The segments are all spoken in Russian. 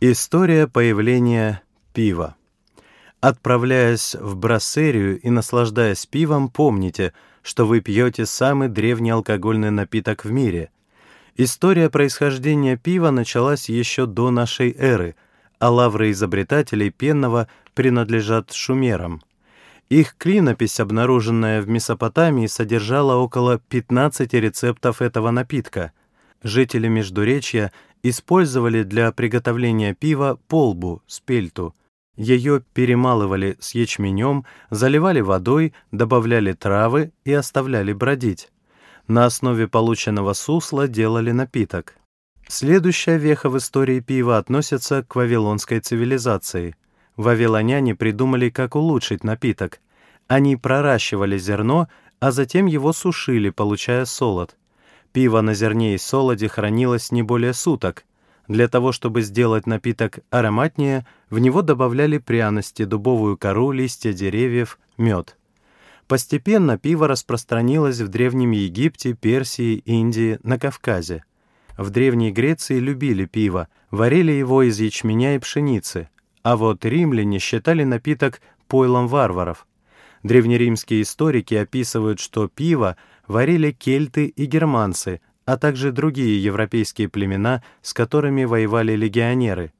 История появления пива. Отправляясь в Брассерию и наслаждаясь пивом, помните, что вы пьете самый древний алкогольный напиток в мире. История происхождения пива началась еще до нашей эры, а лавры изобретателей пенного принадлежат шумерам. Их клинопись, обнаруженная в Месопотамии, содержала около 15 рецептов этого напитка. Жители Междуречья использовали для приготовления пива полбу, спельту. Ее перемалывали с ячменем, заливали водой, добавляли травы и оставляли бродить. На основе полученного сусла делали напиток. Следующая веха в истории пива относится к вавилонской цивилизации. Вавилоняне придумали, как улучшить напиток. Они проращивали зерно, а затем его сушили, получая солод. Пиво на зерне и солоде хранилось не более суток. Для того, чтобы сделать напиток ароматнее, в него добавляли пряности, дубовую кору, листья деревьев, мед. Постепенно пиво распространилось в Древнем Египте, Персии, Индии, на Кавказе. В Древней Греции любили пиво, варили его из ячменя и пшеницы, а вот римляне считали напиток пойлом варваров. Древнеримские историки описывают, что пиво варили кельты и германцы, а также другие европейские племена, с которыми воевали легионеры.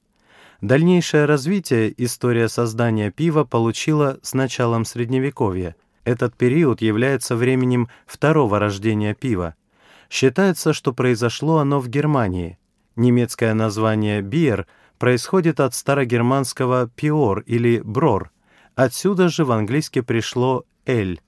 Дальнейшее развитие история создания пива получила с началом Средневековья. Этот период является временем второго рождения пива. Считается, что произошло оно в Германии. Немецкое название «биер» происходит от старогерманского «пиор» или «брор». Отсюда же в английский пришло «эль».